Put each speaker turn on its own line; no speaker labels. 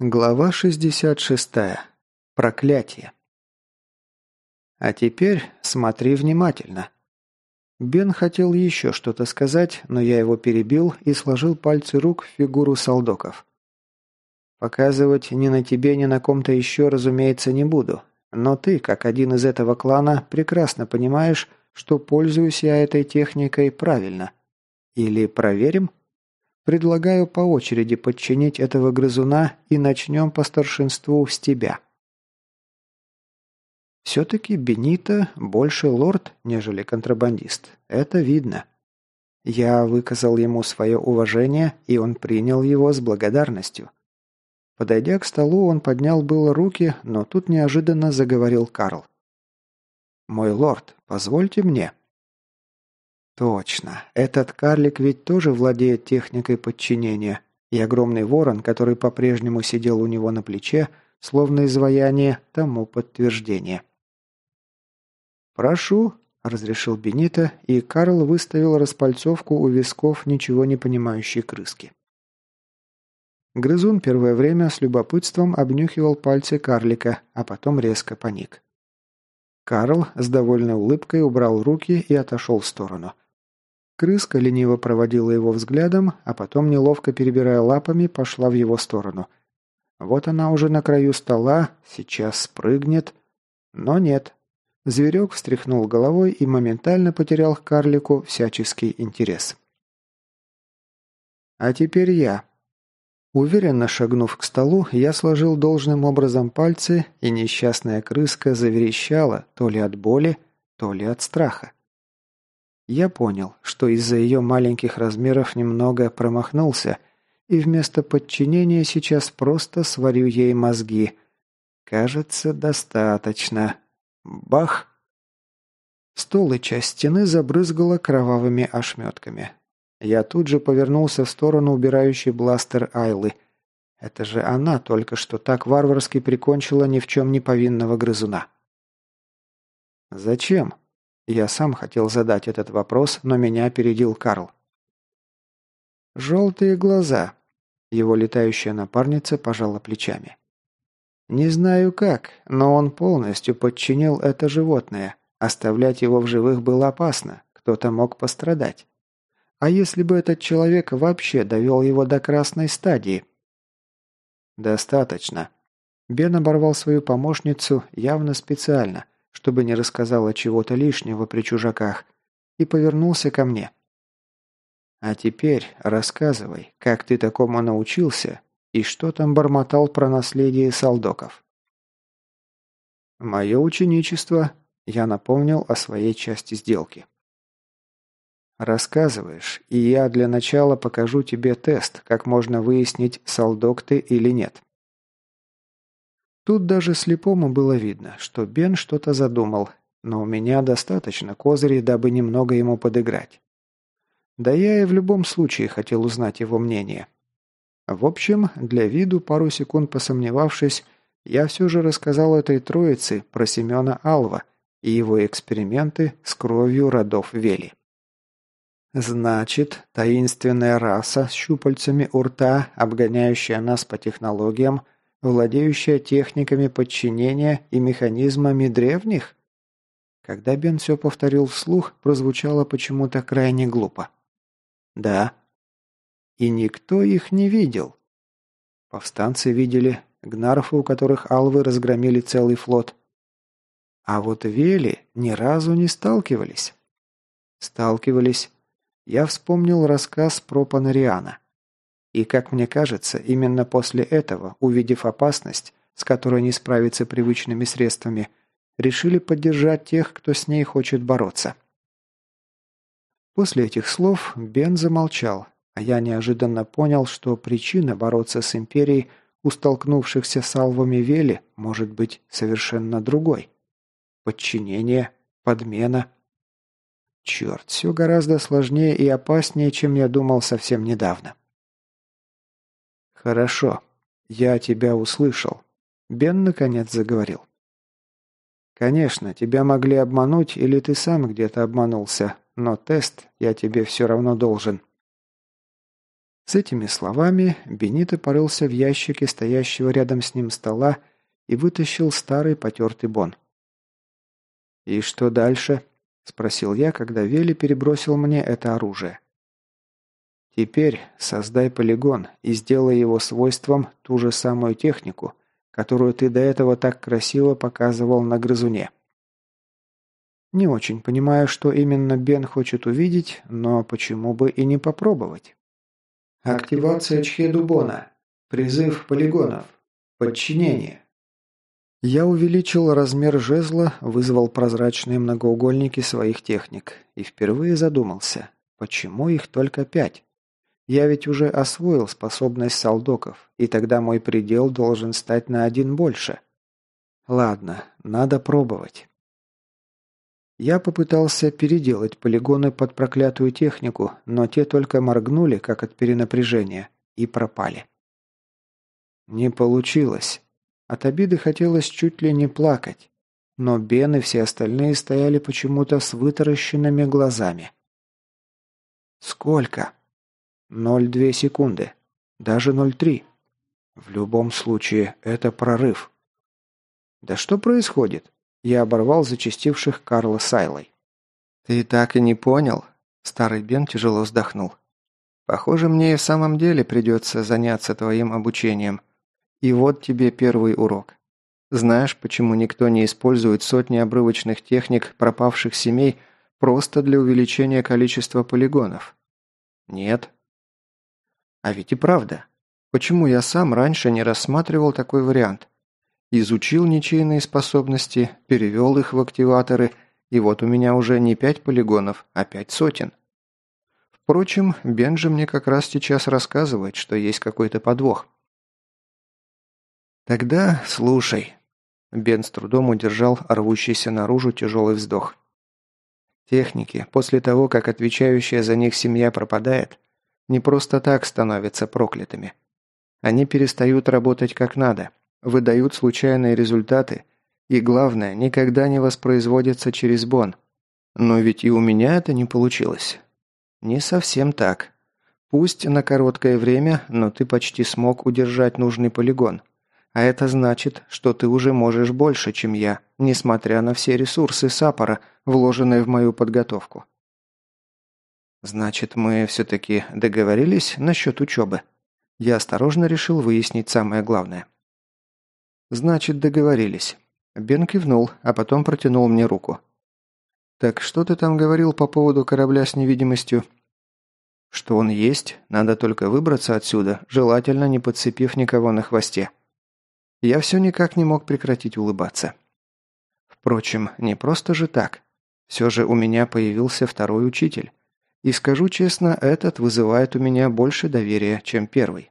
Глава 66. Проклятие. А теперь смотри внимательно. Бен хотел еще что-то сказать, но я его перебил и сложил пальцы рук в фигуру солдоков. Показывать ни на тебе, ни на ком-то еще, разумеется, не буду. Но ты, как один из этого клана, прекрасно понимаешь, что пользуюсь я этой техникой правильно. Или проверим? Предлагаю по очереди подчинить этого грызуна и начнем по старшинству с тебя. Все-таки Бенито больше лорд, нежели контрабандист. Это видно. Я выказал ему свое уважение, и он принял его с благодарностью. Подойдя к столу, он поднял было руки, но тут неожиданно заговорил Карл. «Мой лорд, позвольте мне». Точно. Этот карлик ведь тоже владеет техникой подчинения. И огромный ворон, который по-прежнему сидел у него на плече, словно изваяние, тому подтверждение. «Прошу», – разрешил Бенита, и Карл выставил распальцовку у висков ничего не понимающей крыски. Грызун первое время с любопытством обнюхивал пальцы карлика, а потом резко паник. Карл с довольной улыбкой убрал руки и отошел в сторону – Крыска лениво проводила его взглядом, а потом, неловко перебирая лапами, пошла в его сторону. Вот она уже на краю стола, сейчас спрыгнет. Но нет. Зверек встряхнул головой и моментально потерял к карлику всяческий интерес. «А теперь я». Уверенно шагнув к столу, я сложил должным образом пальцы, и несчастная крыска заверещала то ли от боли, то ли от страха. Я понял, что из-за ее маленьких размеров немного промахнулся, и вместо подчинения сейчас просто сварю ей мозги. Кажется, достаточно. Бах! Стол и часть стены забрызгала кровавыми ошметками. Я тут же повернулся в сторону убирающей бластер Айлы. Это же она только что так варварски прикончила ни в чем не повинного грызуна. «Зачем?» Я сам хотел задать этот вопрос, но меня опередил Карл. «Желтые глаза». Его летающая напарница пожала плечами. «Не знаю как, но он полностью подчинил это животное. Оставлять его в живых было опасно, кто-то мог пострадать. А если бы этот человек вообще довел его до красной стадии?» «Достаточно». Бен оборвал свою помощницу явно специально – чтобы не рассказала чего-то лишнего при чужаках, и повернулся ко мне. «А теперь рассказывай, как ты такому научился и что там бормотал про наследие солдоков?» «Мое ученичество», — я напомнил о своей части сделки. «Рассказываешь, и я для начала покажу тебе тест, как можно выяснить, солдок ты или нет». Тут даже слепому было видно, что Бен что-то задумал, но у меня достаточно козырей, дабы немного ему подыграть. Да я и в любом случае хотел узнать его мнение. В общем, для виду, пару секунд посомневавшись, я все же рассказал этой троице про Семена Алва и его эксперименты с кровью родов Вели. Значит, таинственная раса с щупальцами у рта, обгоняющая нас по технологиям – владеющая техниками подчинения и механизмами древних? Когда Бен все повторил вслух, прозвучало почему-то крайне глупо. Да. И никто их не видел. Повстанцы видели, гнарфы, у которых алвы разгромили целый флот. А вот Вели ни разу не сталкивались. Сталкивались. Я вспомнил рассказ про Панариана. И, как мне кажется, именно после этого, увидев опасность, с которой не справиться привычными средствами, решили поддержать тех, кто с ней хочет бороться. После этих слов Бен замолчал, а я неожиданно понял, что причина бороться с Империей у столкнувшихся с алвами Вели может быть совершенно другой. Подчинение, подмена. Черт, все гораздо сложнее и опаснее, чем я думал совсем недавно. «Хорошо. Я тебя услышал». Бен наконец заговорил. «Конечно, тебя могли обмануть, или ты сам где-то обманулся, но тест я тебе все равно должен». С этими словами Бенито порылся в ящике стоящего рядом с ним стола и вытащил старый потертый бон. «И что дальше?» – спросил я, когда Вели перебросил мне это оружие. «Теперь создай полигон и сделай его свойством ту же самую технику, которую ты до этого так красиво показывал на грызуне». Не очень понимаю, что именно Бен хочет увидеть, но почему бы и не попробовать? Активация Чхедубона. Призыв полигонов. Подчинение. Я увеличил размер жезла, вызвал прозрачные многоугольники своих техник и впервые задумался, почему их только пять? Я ведь уже освоил способность салдоков, и тогда мой предел должен стать на один больше. Ладно, надо пробовать. Я попытался переделать полигоны под проклятую технику, но те только моргнули, как от перенапряжения, и пропали. Не получилось. От обиды хотелось чуть ли не плакать. Но Бен и все остальные стояли почему-то с вытаращенными глазами. Сколько? Ноль две секунды. Даже ноль три. В любом случае, это прорыв. Да что происходит? Я оборвал зачастивших Карла Сайлой. «Ты так и не понял?» Старый Бен тяжело вздохнул. «Похоже, мне и в самом деле придется заняться твоим обучением. И вот тебе первый урок. Знаешь, почему никто не использует сотни обрывочных техник пропавших семей просто для увеличения количества полигонов? Нет. А ведь и правда. Почему я сам раньше не рассматривал такой вариант? Изучил ничейные способности, перевел их в активаторы, и вот у меня уже не пять полигонов, а пять сотен. Впрочем, Бенджи мне как раз сейчас рассказывает, что есть какой-то подвох. «Тогда слушай». Бен с трудом удержал рвущийся наружу тяжелый вздох. Техники, после того, как отвечающая за них семья пропадает, не просто так становятся проклятыми. Они перестают работать как надо, выдают случайные результаты и, главное, никогда не воспроизводятся через бон. Но ведь и у меня это не получилось. Не совсем так. Пусть на короткое время, но ты почти смог удержать нужный полигон. А это значит, что ты уже можешь больше, чем я, несмотря на все ресурсы Сапора, вложенные в мою подготовку. Значит, мы все-таки договорились насчет учебы. Я осторожно решил выяснить самое главное. «Значит, договорились». Бен кивнул, а потом протянул мне руку. «Так что ты там говорил по поводу корабля с невидимостью?» «Что он есть, надо только выбраться отсюда, желательно не подцепив никого на хвосте». Я все никак не мог прекратить улыбаться. Впрочем, не просто же так. Все же у меня появился второй учитель. И скажу честно, этот вызывает у меня больше доверия, чем первый.